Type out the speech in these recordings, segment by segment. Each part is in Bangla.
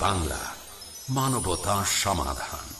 বাংলা মানবতা সমাধান।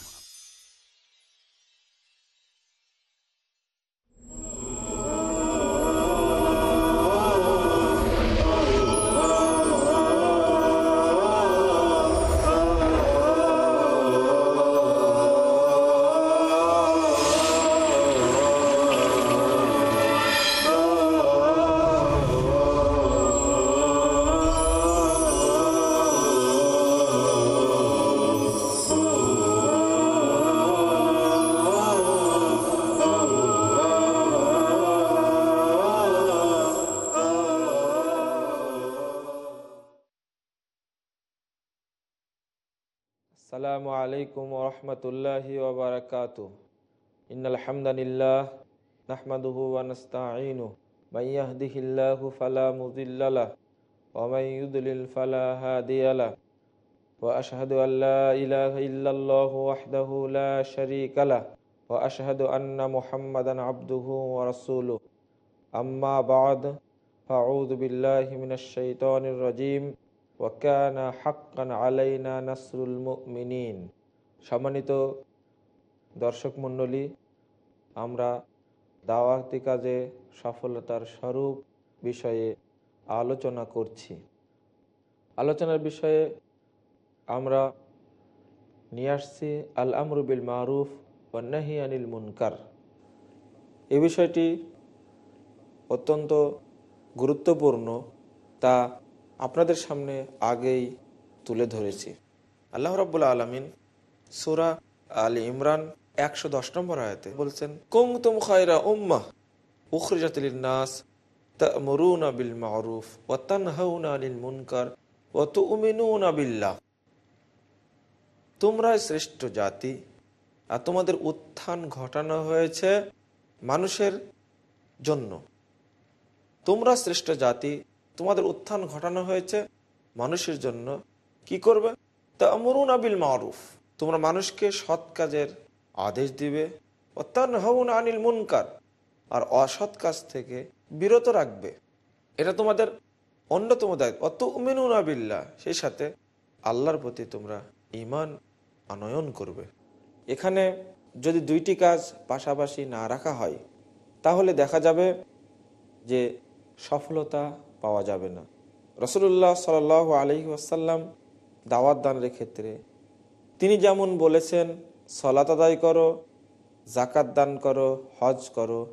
রহমতুল্লাহি ওবরাকাত ইন্নাল হামদানিল্লাহ নাহমাদুহু ওয়া নাস্তাঈনু মান ইয়াহদিহিল্লাহু ফালা মুযিল্লা লাহ ওয়া ইউদ্লিল ফালা হাদিয়া লাহ ওয়া আশহাদু আল লা ইলাহা ইল্লাল্লাহু ওয়াহদাহু লা শারীকা লাহ ওয়া আশহাদু আন্না মুহাম্মাদান আবদুহু ওয়া রাসূলুহু আম্মা বা'দ মুমিনিন সম্মানিত দর্শক মণ্ডলী, আমরা দাওয়াতি কাজে সফলতার স্বরূপ বিষয়ে আলোচনা করছি। আলোচনার বিষয়ে আমরা নিয়ে আসছি আল আমরুবিল মারুফ ওয়ান্নাহি আনিল মুনকার। এ বিষয়টি অত্যন্ত গুরুত্বপূর্ণ, তা আপনাদের সামনে আগেই তুলে ধরেছি। আল্লাহ রব্বুল্লা আলমিন সুরা আলী ইমরান একশো দশ নম্বর আয়াতে বলছেন কুং তুম খায়রা উম্মাহ নাস বিল মারুফ মুনকার শ্রেষ্ঠ জাতি আর তোমাদের উত্থান ঘটানো হয়েছে মানুষের জন্য। তোমরা শ্রেষ্ঠ জাতি, তোমাদের উত্থান ঘটানো হয়েছে মানুষের জন্য। কি করবে? তা মরুন আবিল মারুফ তোমরা মানুষকে সৎ কাজের আদেশ দিবে। অত্যান হউন আনিল মুনকার, আর অসৎ কাজ থেকে বিরত রাখবে। এটা তোমাদের অন্যতম দায়িত্ব। অত উমিনুন আবিল্লা সেই সাথে আল্লাহর প্রতি তোমরা ইমান আনয়ন করবে। এখানে যদি দুইটি কাজ পাশাপাশি না রাখা হয়, তাহলে দেখা যাবে যে সফলতা পাওয়া যাবে না। রসুল্লাহ সাল আলহি আসাল্লাম দাওয়াত দানের ক্ষেত্রে তিনি যেমন বলেছেন, সলাত আদায় করো জাকাত দান করো, হজ করো।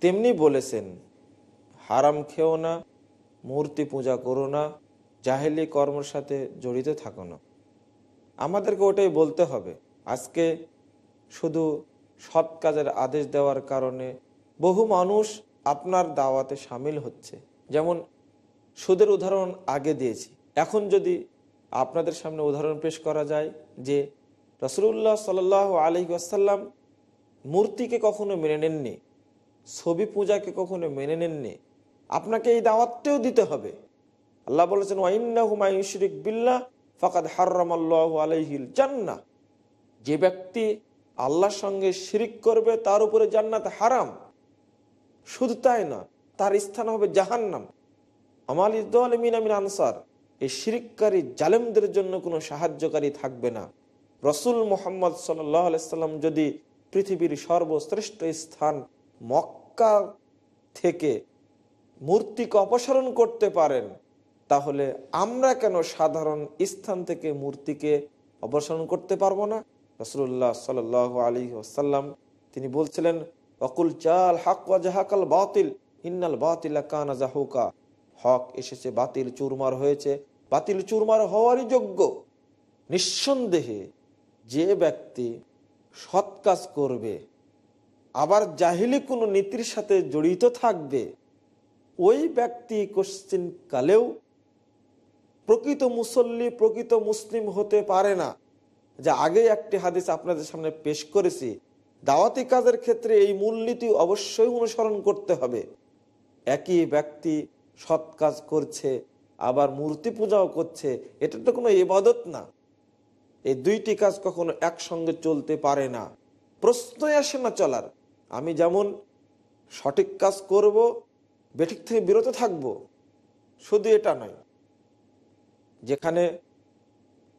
তেমনি বলেছেন, হারাম খেও না, মূর্তি পূজা করো না, জাহেলি কর্মের সাথে জড়িত থাকো না। আমাদেরকে ওটাই বলতে হবে। আজকে শুধু সৎ কাজের আদেশ দেওয়ার কারণে বহু মানুষ আপনার দাওয়াতে সামিল হচ্ছে। যেমন সুদের উদাহরণ আগে দিয়েছি। এখন যদি আপনাদের সামনে উদাহরণ পেশ করা যায় যে রসুল্লাহ সাল আলহি আসাল্লাম মূর্তিকে কখনো মেনে নেননি, ছবি পূজাকে কখনো মেনে নেননি। আপনাকে এই দাওয়াতটাও দিতে হবে। আল্লাহ বলেছেন ওয়াইন্নাহুমাইশরিক বিল্লাহ ফাকাদ হার্রাম আল্লাহ আলহিল জান্না যে ব্যক্তি আল্লাহর সঙ্গে শিরিক করবে, তার উপরে জান্নাত হারাম। শুধু তাই না তার স্থান হবে জাহান্নাম। আমাল ইদ্দিন আমিন আনসার। এই শিরিককারী জালেমদের জন্য কোনো সাহায্যকারী থাকবে না। রসুল মোহাম্মদ সাল্লাম যদি পৃথিবীর সর্বশ্রেষ্ঠ স্থান মক্কা থেকে মূর্তিকে অপসারণ করতে পারেন, তাহলে আমরা কেন সাধারণ স্থান থেকে মূর্তিকে অপসারণ করতে পারব না? রসুল্লাহ সাল আলী আসাল্লাম তিনি বলছিলেন অকুল চাল হাক জাহাকাল বাতিল, ইন্নাল বাতিলা কানা জাহুকা। হক এসেছে, বাতিল চুরমার হয়েছে। বাতিল চুরমার হওয়ারই যোগ্য। নিঃসন্দেহে যে ব্যক্তি সৎ কাজ করবে, আবার জাহিলি কোনো নীতির সাথে জড়িত থাকবে, ওই ব্যক্তি কোশ্চিন কালেও প্রকৃত মুসল্লি, প্রকৃত মুসলিম হতে পারে না। যা আগে একটি হাদিস আপনাদের সামনে পেশ করেছি, দাওয়াতি কাজের ক্ষেত্রে এই মূলনীতি অবশ্যই অনুসরণ করতে হবে। একই ব্যক্তি সৎ কাজ করছে, আবার মূর্তি পূজাও করছে, এটা তো কোনো ইবাদত না। এই দুইটি কাজ কখনো একসঙ্গে চলতে পারে না। প্রশ্নই আসে না চলার। আমি যেমন সঠিক কাজ করব, বেঠিক থেকে বিরত থাকব, শুধু এটা নয়। যেখানে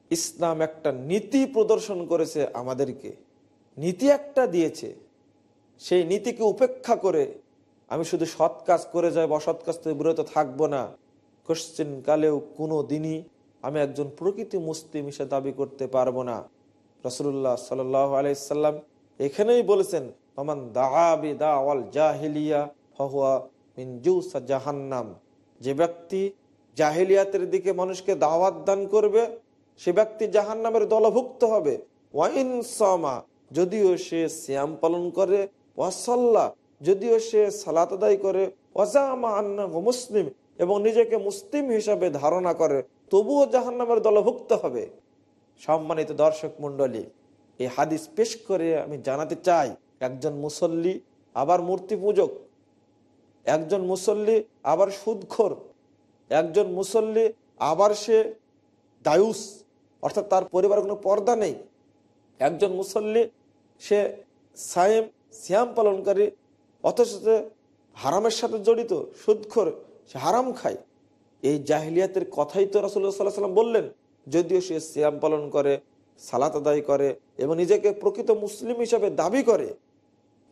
ইসলাম একটা নীতি প্রদর্শন করেছে আমাদেরকে, নীতি একটা দিয়েছে, সেই নীতিকে উপেক্ষা করে আমি শুধু সৎ কাজ করে যাই অসৎ কাজ থেকে বিরত থাকব না। কোশ্চিন কালেও কোনো দিনই আমি একজন প্রকৃত মুসলিম হিসেবে দাবি করতে পারব না। রসুল্লাহ সাল আলাইসাল্লাম এখানেই বলেছেন মামান দাবি দাওয়াল জাহিলিয়া ফহুয়া মিনজুসা জাহান্নাম। যে ব্যক্তি জাহিলিয়াতের দিকে মানুষকে দাওয়াত দান করবে, সে ব্যক্তি জাহান্নামের দলভুক্ত হবে। ওয়াইন সমা, যদিও সে শ্যাম পালন করে ওয়াসাল্লা যদিও সে সালাত আদায় করে মুসলিম এবং নিজেকে মুসলিম হিসাবে ধারণা করে, তবুও জাহান্নামের দলভুক্ত হবে। সম্মানিত দর্শক মন্ডলী এই হাদিস পেশ করে আমি জানাতে চাই, একজন মুসল্লি আবার মূর্তি পূজক, একজন মুসল্লি আবার সুদখোর, একজন মুসল্লি আবার সে দায়ুস অর্থাৎ তার পরিবারের কোনো পর্দা নেই, একজন মুসল্লি সে সায়েম শ্যাম পালনকারী অথচ হারামের সাথে জড়িত, সুদখোর, সে হারাম খায়। এই জাহিলিয়াতের কথাই তো রাসুল্লাহ সাল্লাহ সাল্লাম বললেন। যদিও সে সিয়াম পালন করে, সালাত আদায় করে এবং নিজেকে প্রকৃত মুসলিম হিসাবে দাবি করে,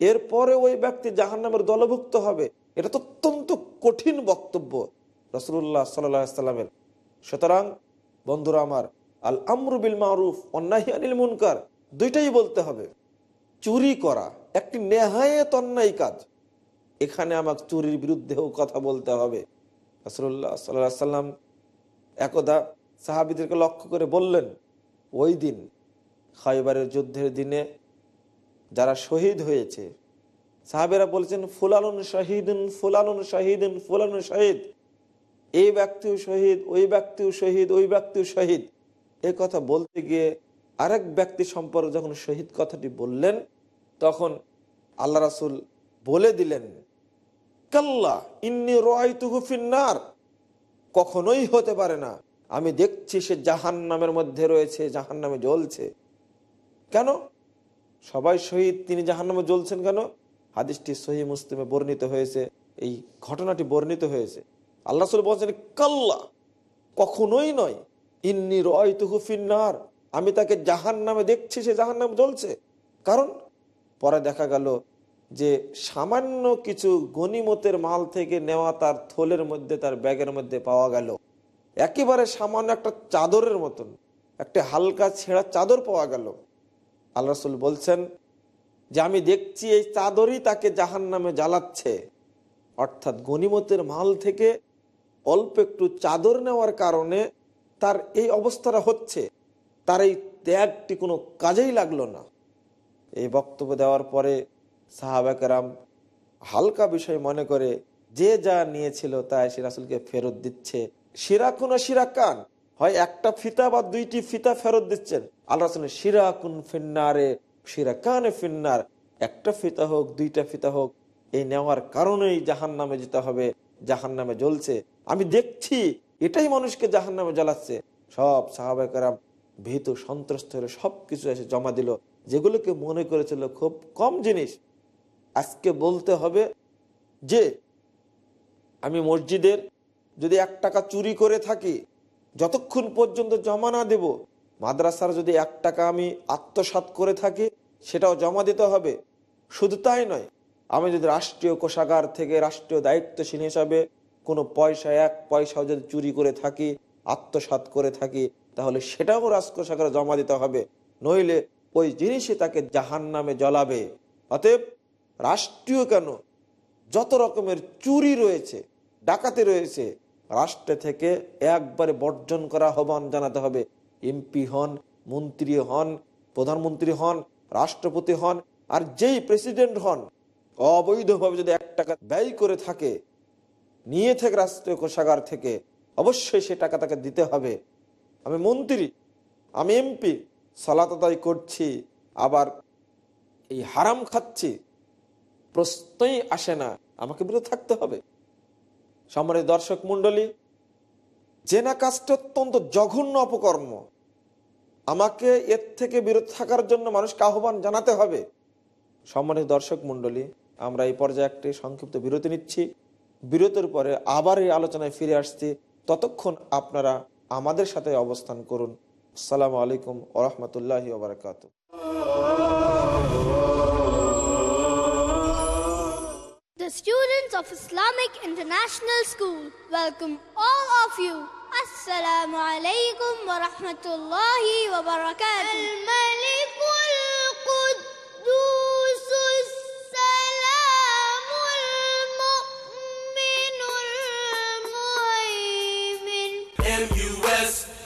এরপরে ওই ব্যক্তি জাহান নামের দলভুক্ত হবে, এটা তো অত্যন্ত কঠিন বক্তব্য রসুল্লাহ সাল্লামের সুতরাং, বন্ধুরা আমার আল আমরুবিল মারুফ অন্যাহি আনিল মুনকার, দুইটাই বলতে হবে। চুরি করা একটি নেহায়েত অন্যায় কাজ। এখানে আমাকে চুরির বিরুদ্ধেও কথা বলতে হবে। রসুল্লাহ সাল্লাহ সাল্লাম একদা সাহাবিদেরকে লক্ষ্য করে বললেন, ওই দিন, খাইবারের যুদ্ধের দিনে যারা শহীদ হয়েছে, সাহাবেরা বলছেন, ফুলানুন শাহিদুন ফুলানুন শাহিদুন, ফুলানুন শহীদ। এই ব্যক্তিও শহীদ, ওই ব্যক্তিও শহীদ, ওই ব্যক্তিও শহীদ। এ কথা বলতে গিয়ে আরেক ব্যক্তি সম্পর্কে যখন শহীদ কথাটি বললেন তখন আল্লাহ রাসুল বলে দিলেন, কাল্লা, ইন্নি রার কখনোই হতে পারে না। আমি দেখছি সে জাহান নামের মধ্যে রয়েছে জাহান নামে জ্বলছে। কেন? সবাই শহীদ, তিনি জাহান নামে জ্বলছেন কেন? হাদিসটি সহি মুসলিমে বর্ণিত হয়েছে, এই ঘটনাটি বর্ণিত হয়েছে। আল্লাহ বলছেন, কাল্লা, কখনোই নয়। ইন্নি রয়তুহুফিনার আমি তাকে জাহান নামে দেখছি, সে জাহান নামে জ্বলছে। কারণ পরে দেখা গেল যে সামান্য কিছু গনিমতের মাল থেকে নেওয়া তার থলের মধ্যে, তার ব্যাগের মধ্যে পাওয়া গেল। একেবারে সামান্য একটা চাদরের মতন, একটা হালকা ছেঁড়া চাদর পাওয়া গেল। আল্লাহ রসুল বলছেন যে, আমি দেখছি এই চাদরই তাকে জাহান নামে জ্বালাচ্ছে। অর্থাৎ গনিমতের মাল থেকে অল্প একটু চাদর নেওয়ার কারণে তার এই অবস্থাটা হচ্ছে। তার এই ত্যাগটি কোনো কাজেই লাগল না। এই বক্তব্য দেওয়ার পরে সাহাবাকেরাম হালকা বিষয় মনে করে, যে যা নিয়েছিল তা এসে রাসুলকে ফেরত দিচ্ছে। সিরাকুন ও সিরাকান, হয় একটা ফিতা বা দুইটি ফিতা ফেরত দিচ্ছেন। আল্লাহ রাসুলের সিরাকুন ফিন্নারে, সিরাকানে ফিন্নার, একটা ফিতা হোক, দুইটা ফিতা হোক, এই নেওয়ার কারণেই জাহান নামে যেতে হবে জাহান নামে জ্বলছে। আমি দেখছি এটাই মানুষকে জাহান নামে জ্বালাচ্ছে। সব সাহাবাকেরাম ভীত, সন্ত্রস্ত হলে সব কিছু এসে জমা দিল। যেগুলোকে মনে করেছিল খুব কম জিনিস, আজকে বলতে হবে যে, আমি মসজিদের যদি এক টাকা চুরি করে থাকি, যতক্ষণ পর্যন্ত জমা না দেব, মাদ্রাসার যদি এক টাকা আমি আত্মসাত করে থাকি, সেটাও জমা দিতে হবে। শুধু তাই নয়, আমি যদি রাষ্ট্রীয় কোষাগার থেকে রাষ্ট্রীয় দায়িত্বশীল হিসাবে কোনো পয়সা, এক পয়সাও যদি চুরি করে থাকি আত্মসাত করে থাকি, তাহলে সেটাও রাজকোষাগারে জমা দিতে হবে। নইলে ওই জিনিসই তাকে জাহান নামে জ্বলাবে। অতএব রাষ্ট্রীয় কেন? যত রকমের চুরি রয়েছে, ডাকাতি রয়েছে, রাষ্ট্র থেকে একবারে বর্জন করা আহ্বান জানাতে হবে। এমপি হন, মন্ত্রী হন, প্রধানমন্ত্রী হন, রাষ্ট্রপতি হন, আর যেই প্রেসিডেন্ট হন, অবৈধভাবে যদি এক টাকা ব্যয় করে থাকে, নিয়ে থেকে রাষ্ট্রীয় কোষাগার থেকে, অবশ্যই সে টাকা তাকে দিতে হবে। আমি মন্ত্রী, আমি এমপি সলাত আদায় করছি, আবার এই হারাম খাচ্ছি, প্রশ্নই আসে না, আমাকে বিরত থাকতে হবে। সম্মানিত দর্শক মন্ডলী জেনা কাজটা অত্যন্ত জঘন্য অপকর্ম, আমাকে এর থেকে বিরত থাকার জন্য মানুষকে আহ্বান জানাতে হবে। সম্মানিত দর্শক মন্ডলী আমরা এই পর্যায়ে একটি সংক্ষিপ্ত বিরতি নিচ্ছি। বিরতির পরে আবার এই আলোচনায় ফিরে আসছি। ততক্ষণ আপনারা আমাদের সাথে অবস্থান করুন। আসসালামু আলাইকুম ওরহমতুল্লাহ ওবরাকাত The students of Islamic International School welcome all of you. Assalamu alaikum wa rahmatullahi wa barakatuh. M-U-S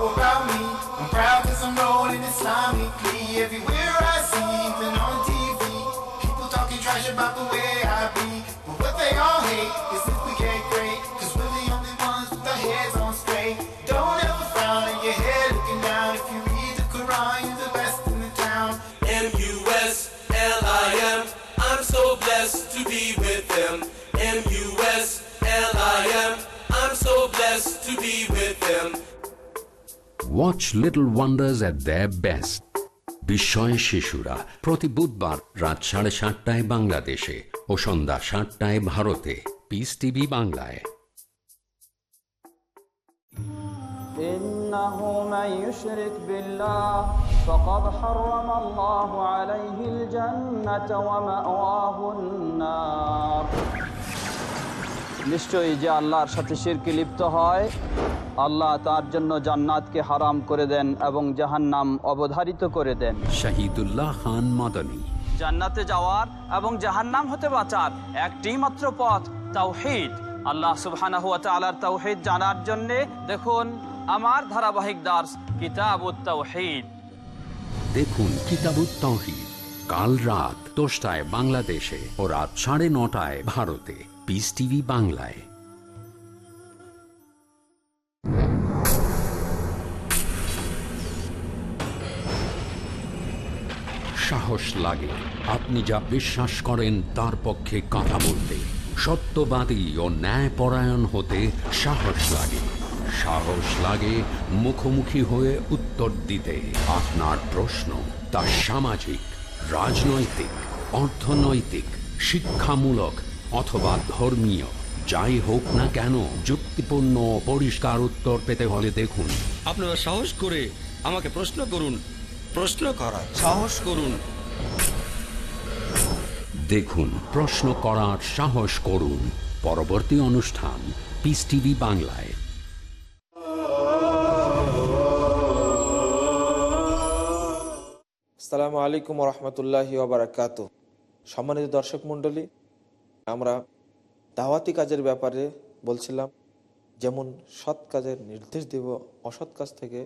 watch little wonders at the best বিস্ময় শিশুরা প্রতি বুধবার রাত সাড়ে সাতটায় বাংলাদেশে ও সন্ধ্যা সাতটায় ভারতে পিস টিভি বাংলায় إنه من يشرك بالله فقد حرم الله عليه الجنة ومأواه النار নিশ্চয়ই যে আল্লাহর সাথে শিরকে লিপ্ত হয় আল্লাহ তার জন্য জান্নাতকে হারাম করে দেন এবং জাহান্নাম অবধারিত করে দেন। শাহিদুল্লাহ খান মাদানী। জান্নাতে যাওয়ার এবং জাহান্নাম হতে বাঁচার একটি মাত্র পথ তাওহিদ। আল্লাহ সুবহানাহু ওয়া তাআলার তাওহিদ জানার জন্য দেখুন আমার ধারাবাহিক দাস কিতাবুত তাওহিদ। দেখুন কিতাবুত তৌহিদ কাল রাত দশটায় বাংলাদেশে ও রাত সাড়ে নটায় ভারতে। পিস টিভি বাংলায় সাহস লাগে। আপনি যা বিশ্বাস করেন, তার পক্ষে কথা বলতে। সত্যবাদী ও ন্যায়পরায়ণ হতে সাহস লাগে। সাহস লাগে মুখোমুখি হয়ে উত্তর দিতে। আপনার প্রশ্ন, তা সামাজিক, রাজনৈতিক, অর্থনৈতিক, শিক্ষামূলক অথবা ধর্মীয়, যাই হোক না কেন, যুক্তিপূর্ণ পরিষ্কার উত্তর পেতে হলে দেখুন। আপনারা সাহস করে আমাকে প্রশ্ন করুন, প্রশ্ন করার সাহস করুন। দেখুন, প্রশ্ন করার সাহস করুন। পরবর্তী অনুষ্ঠান পিস টিভি বাংলায়। আসসালামু আলাইকুম রহমতুল্লাহি সম্মানিত দর্শক মণ্ডলী আমরা দাওয়াতি কাজের ব্যাপারে বলছিলাম, যেমন সৎ কাজের নির্দেশ দেব, অসৎ কাজ থেকে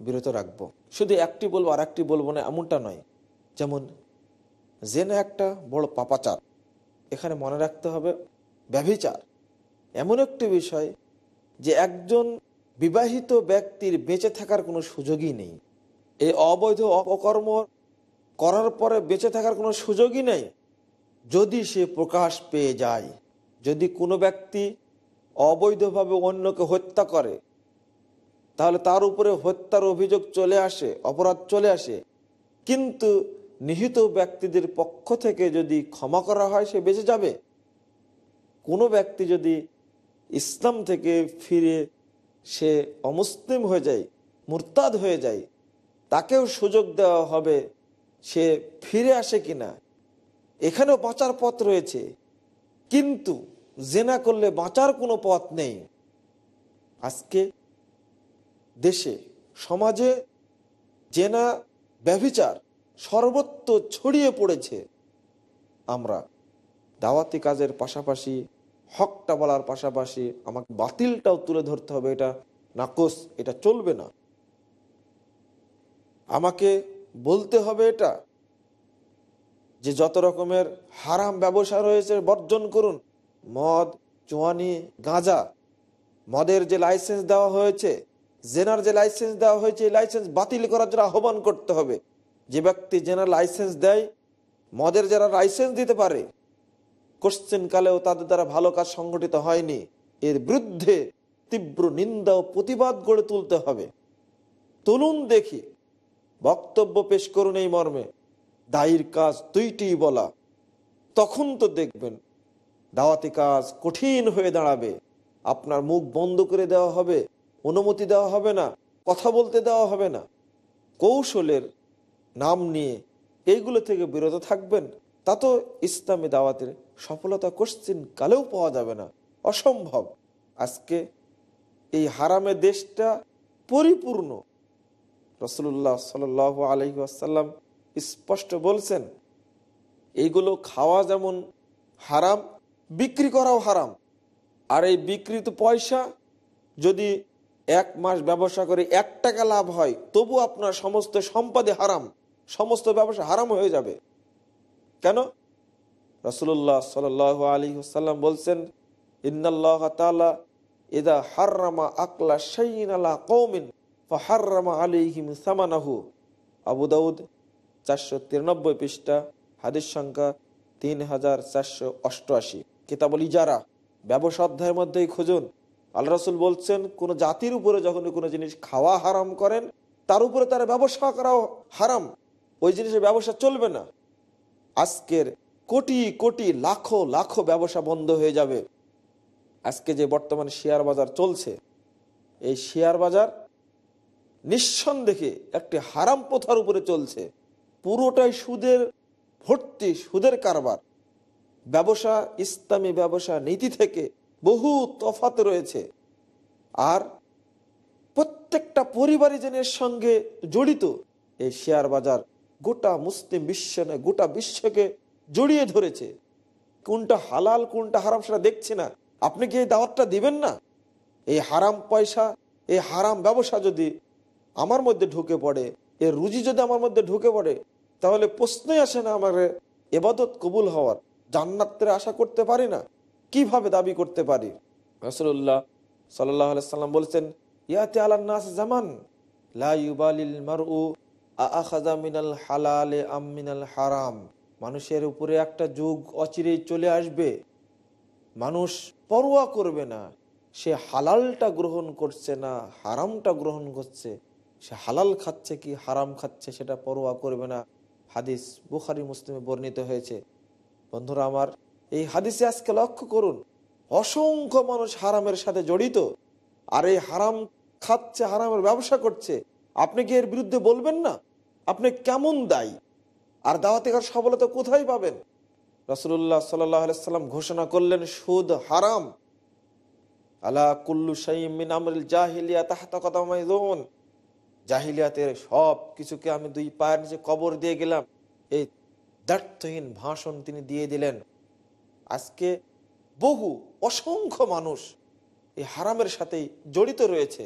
বিরত রাখব। শুধু একটি বলব আর একটি বলব না, এমনটা নয়। যেমন জেনে একটা বড় পাপাচার, এখানে মনে রাখতে হবে, ব্যভিচার। এমন একটি বিষয় যে একজন বিবাহিত ব্যক্তির বেঁচে থাকার কোনো সুযোগই নেই। এই অবৈধ অপকর্ম করার পরে বেঁচে থাকার কোনো সুযোগই নেই। যদি সে প্রকাশ পেয়ে যায়, যদি কোনো ব্যক্তি অবৈধভাবে অন্যকে হত্যা করে, তাহলে তার উপরে হত্যার অভিযোগ চলে আসে, অপরাধ চলে আসে। কিন্তু নিহিত ব্যক্তিদের পক্ষ থেকে যদি ক্ষমা করা হয়, সে বেঁচে যাবে। কোনো ব্যক্তি যদি ইসলাম থেকে ফিরে সে অমুসলিম হয়ে যায়, মুরতাদ হয়ে যায়, তাকেও সুযোগ দেওয়া হবে, সে ফিরে আসে কিনা? এখানেও বাঁচার পথ রয়েছে। কিন্তু জেনা করলে বাঁচার কোনো পথ নেই। আজকে দেশে, সমাজে জেনা, ব্যভিচার সর্বত্র ছড়িয়ে পড়েছে। আমরা দাওয়াতি কাজের পাশাপাশি, হকটা বলার পাশাপাশি আমাকে বাতিলটাও তুলে ধরতে হবে, এটা নাকস এটা চলবে না। আমাকে বলতে হবে এটা যে যত রকমের হারাম ব্যবসা রয়েছে, বর্জন করুন। মদ চুয়ানি গাঁজা, মদের যে লাইসেন্স দেওয়া হয়েছে, জেনার যে লাইসেন্স দেওয়া হয়েছে লাইসেন্স বাতিল করার জন্য আহ্বান করতে হবে। যে ব্যক্তি জেনার লাইসেন্স দেয়, মদের যারা লাইসেন্স দিতে পারে কালেও তাদের দ্বারা ভালো কাজ সংগঠিত হয়নি। এর বিরুদ্ধে তীব্র নিন্দা ও প্রতিবাদ গড়ে তুলতে হবে। তুলুন দেখি, বক্তব্য পেশ করুন এই মর্মে। দায়ীর কাজ দুইটি বলা। তখন তো দেখবেন দাওয়াতি কাজ কঠিন হয়ে দাঁড়াবে। আপনার মুখ বন্ধ করে দেওয়া হবে, অনুমতি দেওয়া হবে না, কথা বলতে দেওয়া হবে না। কৌশলের নাম নিয়ে এইগুলো থেকে বিরত থাকবেন, তা তো ইসলামী দাওয়াতের সফলতা কোশ্চিন কালেও পাওয়া যাবে না। অসম্ভব। আজকে এই হারামে দেশটা পরিপূর্ণ। রসুল্লাহ সাল আলহি আসাল্লাম স্পষ্ট বলছেন, এইগুলো খাওয়া যেমন হারাম, বিক্রি করাও হারাম। আর এই বিক্রিত পয়সা যদি এক মাস ব্যবসা করে এক টাকা লাভ হয়, তবু আপনার সমস্ত সম্পদে হারাম, সমস্ত ব্যবসা হারাম হয়ে যাবে। কেন? রসুল্লাহ সাল আলী সাল্লাম বলছেন, ইন্নাল্লাহ তালা ইদা হার্রামা আকলা শাইন আলা কৌমিন হার্রামা আলিহিম সামানাহু। আবু দাউদ চারশো তিরানব্বই পৃষ্ঠা, হাদিস সংখ্যা তিন হাজার চারশো অষ্টআশি। কিতাবল ইজারা, ব্যবসা অধ্যায়ের মধ্যেই খুঁজুন। আল রসুল বলছেন, কোন জাতির উপরে যখন কোনো জিনিস খাওয়া হারাম করেন, তার উপরে তার ব্যবসা করাও হারাম। ওই জিনিসের ব্যবসা চলবে না। আজকের কোটি কোটি, লাখো লাখো ব্যবসা বন্ধ হয়ে যাবে। আজকে যে বর্তমান শেয়ার বাজার চলছে, এই শেয়ার বাজার নিঃসন্দেহে একটি হারাম প্রথার উপরে চলছে। পুরোটাই সুদের ভর্তি, সুদের কারবার। ব্যবসা, ইসলামী ব্যবসা নীতি থেকে বহু তফাত রয়েছে। আর প্রত্যেকটা পরিবারিজনের সঙ্গে জড়িত, এই শেয়ার বাজার গোটা মুসলিম বিশ্ব নয়, গোটা বিশ্বকে জড়িয়ে ধরেছে। কোনটা হালাল, কোনটা হারাম সেটা দেখছে না। আপনি কি এই দাওয়াতটা দিবেন না? এই হারাম পয়সা, এই হারাম ব্যবসা যদি আমার মধ্যে ঢুকে পড়ে এর রুজি যদি আমার মধ্যে ঢুকে পড়ে তাহলে প্রশ্নই আসে না আমার, এবাদত কবুল হওয়ার। জান্নাতের আশা করতে পারি না, কীভাবে দাবি করতে পারি? রসুল্লাহ সাল্লাহ সাল্লাম বলছেন, ইয়াতে আলান্নাস জামান মানুষের উপরে একটা যুগ অচিরেই চলে আসবে। মানুষ পরোয়া করবে না। সে হালালটা গ্রহণ করছে না, হারামটা গ্রহণ করছে। সে হালাল খাচ্ছে কি, হারাম খাচ্ছে সেটা পরোয়া করবে না। হাদিস বুখারি মুসলিমে বর্ণিত হয়েছে। বন্ধুরা আমার, এই হাদিসে আজকে লক্ষ্য করুন, অসংখ্য মানুষ হারামের সাথে জড়িত, আর এই হারাম খাচ্ছে, হারামের ব্যবসা করছে। আপনি কি এর বিরুদ্ধে বলবেন না? আপনি কেমন দায়ী? আর দাওয়াতিকার সফলতা কোথায় পাবেন? রসুল্লাহ সাল্লাম ঘোষণা করলেন, সুদ হারাম। আলা কুল্লু সাইমিন আমরিল জাহিলিয়া তাহাতা কদমাইদুন জাহিলিয়াতের সব কিছুকে আমি দুই পায়ের নিচে কবর দিয়ে গেলাম। এই দ্বার্থহীন ভাষণ তিনি দিয়ে দিলেন, আজকে বহু অসংখ্য মানুষ এই হারামের সাথেই জড়িত রয়েছে।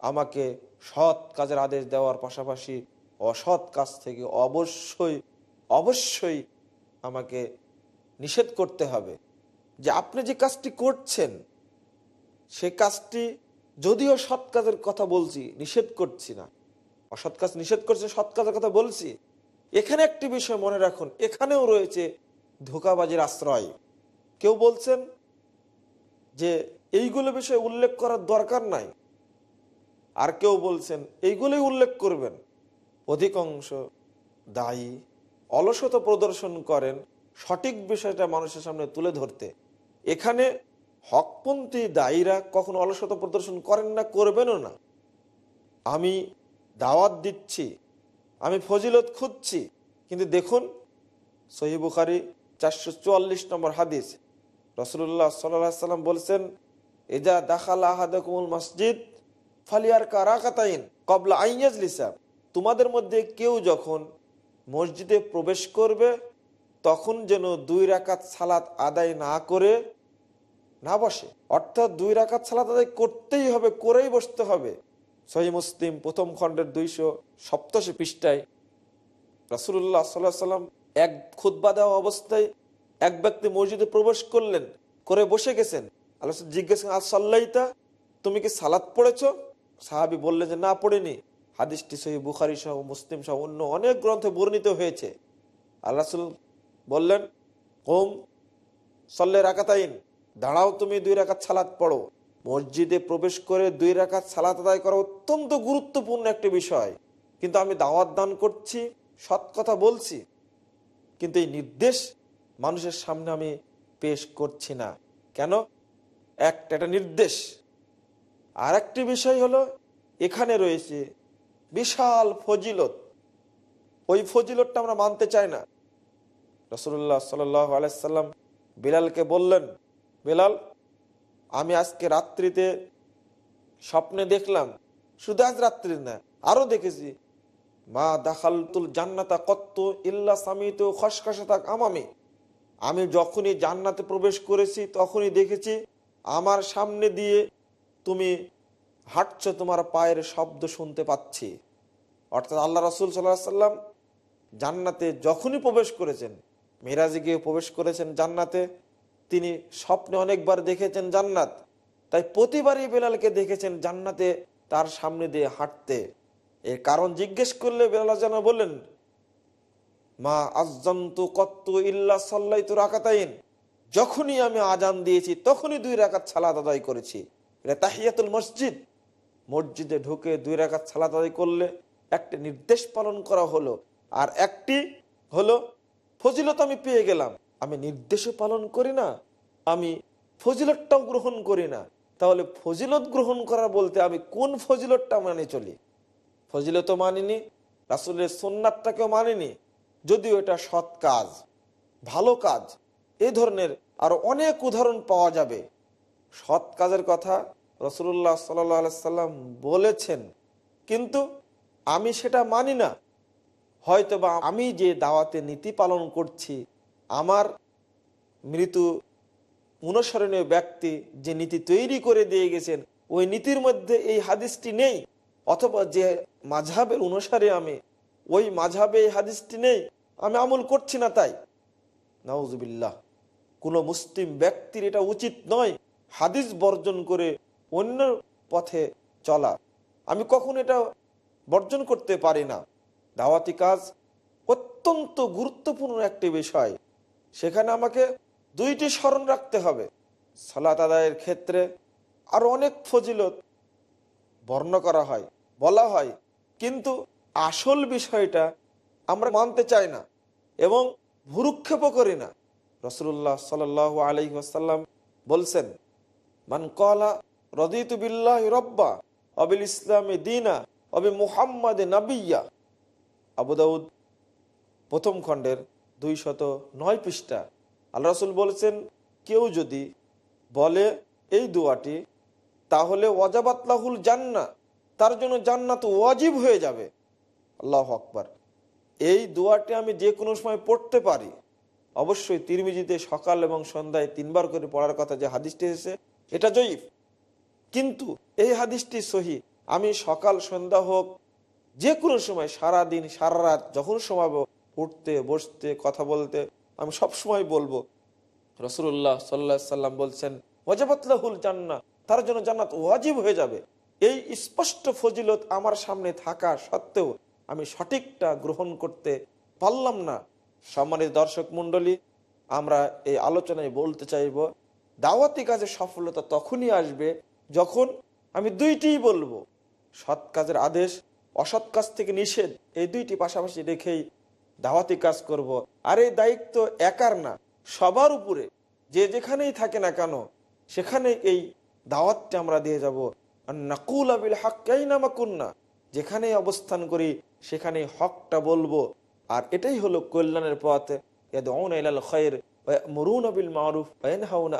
আমাকে সৎ কাজের আদেশ দেওয়ার পাশাপাশি অসৎ কাজ থেকে অবশ্যই অবশ্যই আমাকে নিষেধ করতে হবে যে আপনি যে কাজটি করছেন, সে কাজটি যদিও সৎ কাজের কথা বলছি, নিষেধ করছি না। অসৎ কাজ নিষেধ করছে, সৎ কাজের কথা বলছি। এখানে একটি বিষয় মনে রাখুন, এখানেও রয়েছে ধোকাবাজির আশ্রয়। কেউ বলছেন যে এইগুলো বিষয়ে উল্লেখ করার দরকার নাই। আর কেউ বলছেন এইগুলোই উল্লেখ করবেন। অধিকাংশ দায়ী অলসতা প্রদর্শন করেন সঠিক বিষয়টা মানুষের সামনে তুলে ধরতে। এখানে হকপন্থী দায়ীরা কখনো অলসতা প্রদর্শন করেন না, করবেনও না। আমি দাওয়াত দিচ্ছি, আমি ফজিলত খুঁজছি। কিন্তু দেখুন সহি বুখারি চারশো চুয়াল্লিশ নম্বর হাদিস। রসুল্লাহ সাল্লাম বলছেন এজা দাখাল আহাদুল মসজিদ ফালিয়ার কারাকাতাইন কবলা আইয়াজলিসা তোমাদের মধ্যে কেউ যখন মসজিদে প্রবেশ করবে, তখন যেন দুই রাকাত সালাত আদায় না করে না বসে। অর্থাৎ দুই রাকাত সালাত আদায় করতেই হবে, করেই বসতে হবে। সহি মুসলিম প্রথম খণ্ডের দুইশো সপ্তাশি পৃষ্ঠায় রাসুল্লাহ সাল্লাহ সাল্লাম এক খুদ্া দেওয়া অবস্থায় এক ব্যক্তি মসজিদে প্রবেশ করলেন, করে বসে গেছেন। আল্লাহ জিজ্ঞেস আজ সাল্লাইতা? তুমি কি সালাত পড়েছ? সাহাবি বললেন যে, না, পড়েনি। হাদিসটি সহি বুখারি সহ মুসলিম সহ অন্য অনেক গ্রন্থে বর্ণিত হয়েছে। আল্লাহ বললেন হোম সল্লে রাকাতাইন। দাঁড়াও, তুমি দুই রাকাত সালাত পড়ো। মসজিদে প্রবেশ করে দুই রাকাত সালাত আদায় করা অত্যন্ত গুরুত্বপূর্ণ একটি বিষয়। কিন্তু আমি দাওয়াত দান করছি, সৎ কথা বলছি, কিন্তু এই নির্দেশ মানুষের সামনে আমি পেশ করছি না। কেন? একটা একটা নির্দেশ। আর একটি বিষয় হলো, এখানে রয়েছে বিশাল ফজিলত। ওই ফজিলতটা আমরা মানতে চাই না। রসুল্লাহ সাল আলাইসাল্লাম বিলালকে বললেন, বেলাল আমি আজকে রাত্রিতে স্বপ্নে দেখলাম। শুধু আজ রাত্রি না আরও দেখেছি। মা দাখালতুল জান্নাতা কত্ত ইল্লা সামিত খসখসাতাক আমামি। আমি যখনই জান্নাতে প্রবেশ করেছি, তখনই দেখেছি আমার সামনে দিয়ে তুমি হাঁটছ, তোমার পায়ের শব্দ শুনতে পাচ্ছি। অর্থাৎ আল্লাহ রসুল সাল্লাহ সাল্লাম জান্নাতে যখনই প্রবেশ করেছেন, মেরাজে গিয়ে প্রবেশ করেছেন জান্নাতে তিনি স্বপ্নে অনেকবার দেখেছেন জান্নাত। তাই প্রতিবারই বেলালকে দেখেছেন জান্নাতে তার সামনে দিয়ে হাঁটতে। এর কারণ জিজ্ঞেস করলে বেলাল যেন বললেন, মা আজন্তু কত্তু ইল্লা সাল্লাই তো রাকাতাইন। যখনই আমি আজান দিয়েছি, তখনই দুই রাকাত সালাদ আদায় করেছি। এটা তাহিয়াতুল মসজিদ। মসজিদে ঢুকে দুই রাকাত সালাদ আদায় করলে একটি নির্দেশ পালন করা হলো। আর একটি হলো ফজিলত আমি পেয়ে গেলাম। আমি নির্দেশে পালন করি না, আমি ফজিলতটাও গ্রহণ করি না। তাহলে ফজিলত গ্রহণ করা বলতে আমি কোন ফজিলতটা মানে চলি? ফজিলত মানিনি, রাসুলের সোননাথটাকেও মানিনি, যদিও এটা সৎ কাজ, ভালো কাজ। এই ধরনের আরও অনেক উদাহরণ পাওয়া যাবে। সৎ কাজের কথা রসুল্লাহ সাল্লাম বলেছেন, কিন্তু আমি সেটা মানি না। হয়তোবা আমি যে দাওয়াতে নীতি পালন করছি আমার মৃত্যু অনুসরণীয় ব্যক্তি যে নীতি তৈরি করে দিয়ে গেছেন, ওই নীতির মধ্যে এই হাদিসটি নেই। অথবা যে মাঝাবের অনুসারে আমি, ওই মাঝাবে এই হাদিসটি নেই। আমি আমল করছি না তাই। নাউজুবিল্লাহ। কোনো মুসলিম ব্যক্তির এটা উচিত নয় হাদিস বর্জন করে অন্য পথে চলা। আমি কখন এটা বর্জন করতে পারি না। দাওয়াতি কাজ অত্যন্ত গুরুত্বপূর্ণ একটি বিষয়। সেখানে আমাকে দুইটি স্মরণ রাখতে হবে। সালাত আদায়ের ক্ষেত্রে আরও অনেক ফজিলত বর্ণ করা হয়, বলা হয়। কিন্তু আসল বিষয়টা আমরা মানতে চাই না এবং ভুরুক্ষেপও করি না। রসুল্লাহ সাল আলী আসাল্লাম বলছেন, মান কলা রদিতু বিল্লাহ রব্বা অবিল ইসলামে দিনা অবি মুহাম্মদ নাবিয়া আবু দাউদ প্রথম খণ্ডের দুই শত নয় পৃষ্ঠা। আল্লাহ রসুল বলেছেন, কেউ যদি বলে এই দোয়াটি, তাহলে ওয়াজাবাতলাহুল জান্না তার জন্য জান্নাত ওয়াজিব হয়ে যাবে। আল্লাহ আকবার। এই দোয়াটি আমি যে কোনো সময় পড়তে পারি। অবশ্যই তিরমিজিতে সকাল এবং সন্ধ্যায় তিনবার করে পড়ার কথা যে হাদিসটি এসেছে, এটা জয়ীফ। কিন্তু এই হাদিসটি সহি। আমি সকাল, সন্ধ্যা হোক, যে কোনো সময় সারা দিন সারা রাত, যখন সময় উঠতে, বসতে, কথা বলতে, আমি সব সময় বলব রসুল্লাহ সাল্লা সাল্লাম বলছেন ওয়াজাবাতলাহুল জান্না তার জন্য জান্নাত ওয়াজিব হয়ে যাবে। এই স্পষ্ট ফজিলত আমার সামনে থাকা সত্ত্বেও আমি সঠিকটা গ্রহণ করতে পারলাম না। সম্মানিত দর্শক মন্ডলী আমরা এই আলোচনায় বলতে চাইব, দাওয়াতি কাজে সফলতা তখনই আসবে যখন আমি দুইটিই বলব। সৎ কাজের আদেশ, অসৎ কাজ থেকে নিষেধ, এই দুইটি পাশাপাশি রেখেই দাওয়াতি কাজ করব। আর এই দায়িত্ব একার না, সবার উপরে। যে যেখানেই থাকে না কেন, সেখানে এই দাওয়াতটা আমরা দিয়ে যাব। নাকুল আবিল হাক্কাই নামাকুন্না যেখানেই অবস্থান করি সেখানে হকটা বলব। আর এটাই হলো কল্যাণের পথ। খয়ের মরুন আবিল মারুফ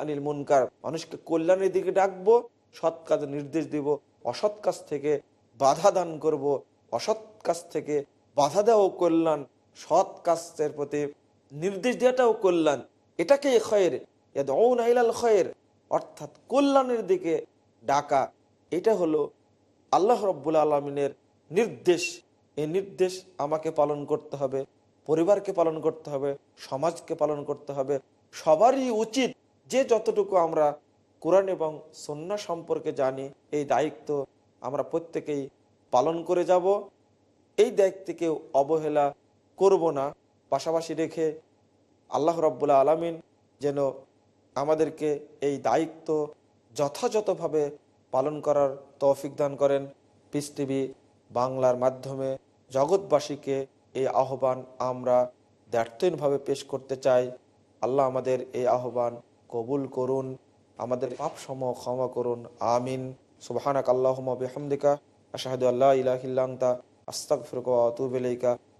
আনিল মুনকার। মানুষকে কল্যাণের দিকে ডাকবো, সৎ কাজে নির্দেশ দিব, অসৎ কাজ থেকে বাধা দান করব, অসৎ কাজ থেকে বাধা দেওয়াও কল্যাণ। সৎ কাজের প্রতি নির্দেশ দেওয়াটাও কল্যাণ। এটাকে খয়ের আইলাল খয়ের, অর্থাৎ কল্যাণের দিকে ডাকা, এটা হলো আল্লাহ রব্বুল আলমিনের নির্দেশ। এই নির্দেশ আমাকে পালন করতে হবে, পরিবারকে পালন করতে হবে, সমাজকে পালন করতে হবে। সবারই উচিত যে যতটুকু আমরা কোরআন এবং সন্না সম্পর্কে জানি, এই দায়িত্ব আমরা প্রত্যেকেই পালন করে যাব। এই দায়িত্বকে অবহেলা করব না। পাশাপাশি রেখে আল্লাহ রব্বুল্লা আলমিন যেন আমাদেরকে এই দায়িত্ব যথাযথভাবে পালন করার তৌফিক দান করেন। পিস টিভি বাংলার মাধ্যমে জগৎবাসীকে এই আহ্বান আমরা দ্ব্যর্থহীনভাবে পেশ করতে চাই। আল্লাহ আমাদের এই আহ্বান কবুল করুন, আমাদের পাপ সমূহ ক্ষমা করুন। আমিন। সুবাহানাক আল্লাহমা বিহামদিকা, আশাহাদু আল্লাহ ইলাহিল্লাংতা আস্তাক ফিরকা আতুবিকা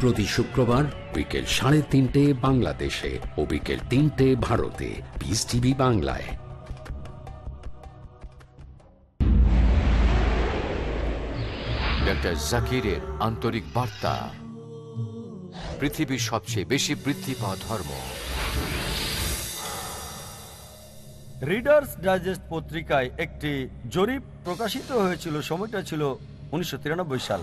প্রতি শুক্রবার বিকেল সাড়ে তিনটে বাংলাদেশে ও বিকেল তিনটে ভারতে। পিস টিভি বাংলায়। ডক্টর জাকিরের আন্তরিক বার্তা। পৃথিবীর সবচেয়ে বেশি বৃদ্ধি পাওয়া ধর্ম। রিডার্স ডাইজেস্ট পত্রিকায় একটি জরিপ প্রকাশিত হয়েছিল সময়টা ছিল উনিশশো তিরানব্বই সাল।